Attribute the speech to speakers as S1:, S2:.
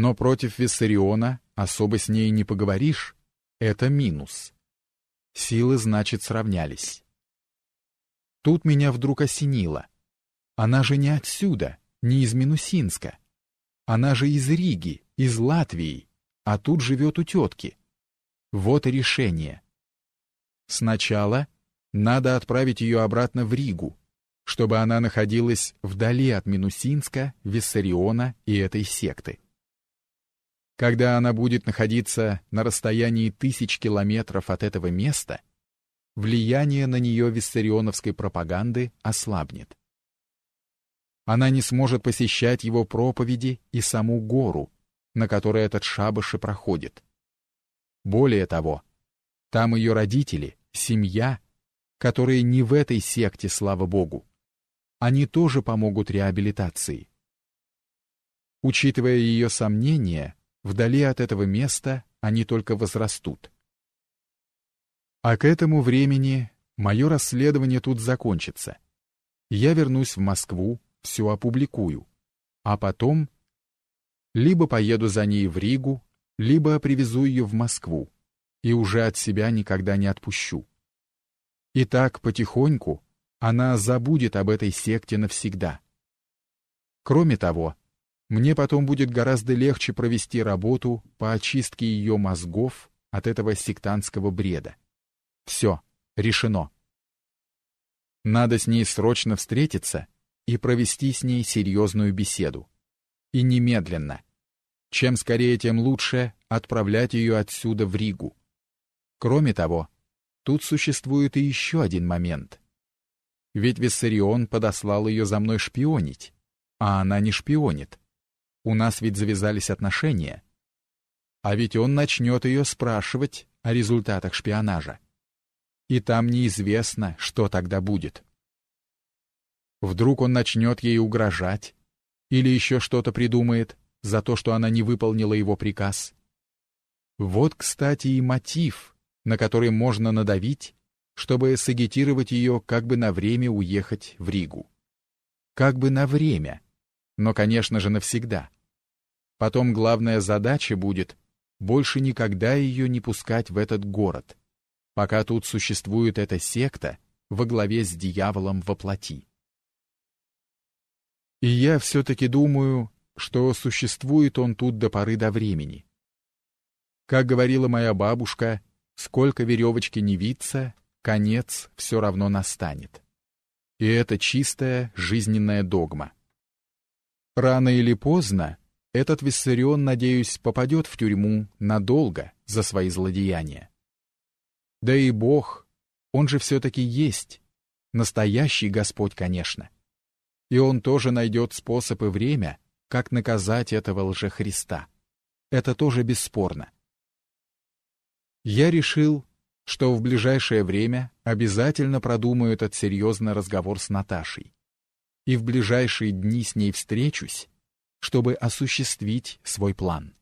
S1: Но против Виссариона особо с ней не поговоришь. Это минус. Силы, значит, сравнялись. Тут меня вдруг осенило. Она же не отсюда, не из Минусинска. Она же из Риги, из Латвии, а тут живет у тетки. Вот и решение. Сначала надо отправить ее обратно в Ригу, чтобы она находилась вдали от Минусинска, Виссариона и этой секты. Когда она будет находиться на расстоянии тысяч километров от этого места, влияние на нее виссарионовской пропаганды ослабнет. Она не сможет посещать его проповеди и саму гору, на которой этот шабаш и проходит. Более того, там ее родители, семья, которые не в этой секте, слава Богу. Они тоже помогут реабилитации. Учитывая ее сомнения, Вдали от этого места они только возрастут. А к этому времени мое расследование тут закончится. Я вернусь в Москву, все опубликую. А потом либо поеду за ней в Ригу, либо привезу ее в Москву и уже от себя никогда не отпущу. И так потихоньку она забудет об этой секте навсегда. Кроме того, мне потом будет гораздо легче провести работу по очистке ее мозгов от этого сектантского бреда. Все, решено. Надо с ней срочно встретиться и провести с ней серьезную беседу. И немедленно. Чем скорее, тем лучше отправлять ее отсюда в Ригу. Кроме того, тут существует и еще один момент. Ведь Виссарион подослал ее за мной шпионить, а она не шпионит. У нас ведь завязались отношения. А ведь он начнет ее спрашивать о результатах шпионажа. И там неизвестно, что тогда будет. Вдруг он начнет ей угрожать или еще что-то придумает за то, что она не выполнила его приказ. Вот, кстати, и мотив, на который можно надавить, чтобы сагитировать ее как бы на время уехать в Ригу. Как бы на время, но, конечно же, навсегда. Потом главная задача будет больше никогда ее не пускать в этот город, пока тут существует эта секта во главе с дьяволом во плоти. И я все-таки думаю, что существует он тут до поры до времени. Как говорила моя бабушка, сколько веревочки не виться, конец все равно настанет. И это чистая жизненная догма. Рано или поздно этот Виссарион, надеюсь, попадет в тюрьму надолго за свои злодеяния. Да и Бог, Он же все-таки есть, настоящий Господь, конечно. И Он тоже найдет способ и время, как наказать этого лжехриста. Это тоже бесспорно. Я решил, что в ближайшее время обязательно продумаю этот серьезный разговор с Наташей. И в ближайшие дни с ней встречусь, чтобы осуществить свой план.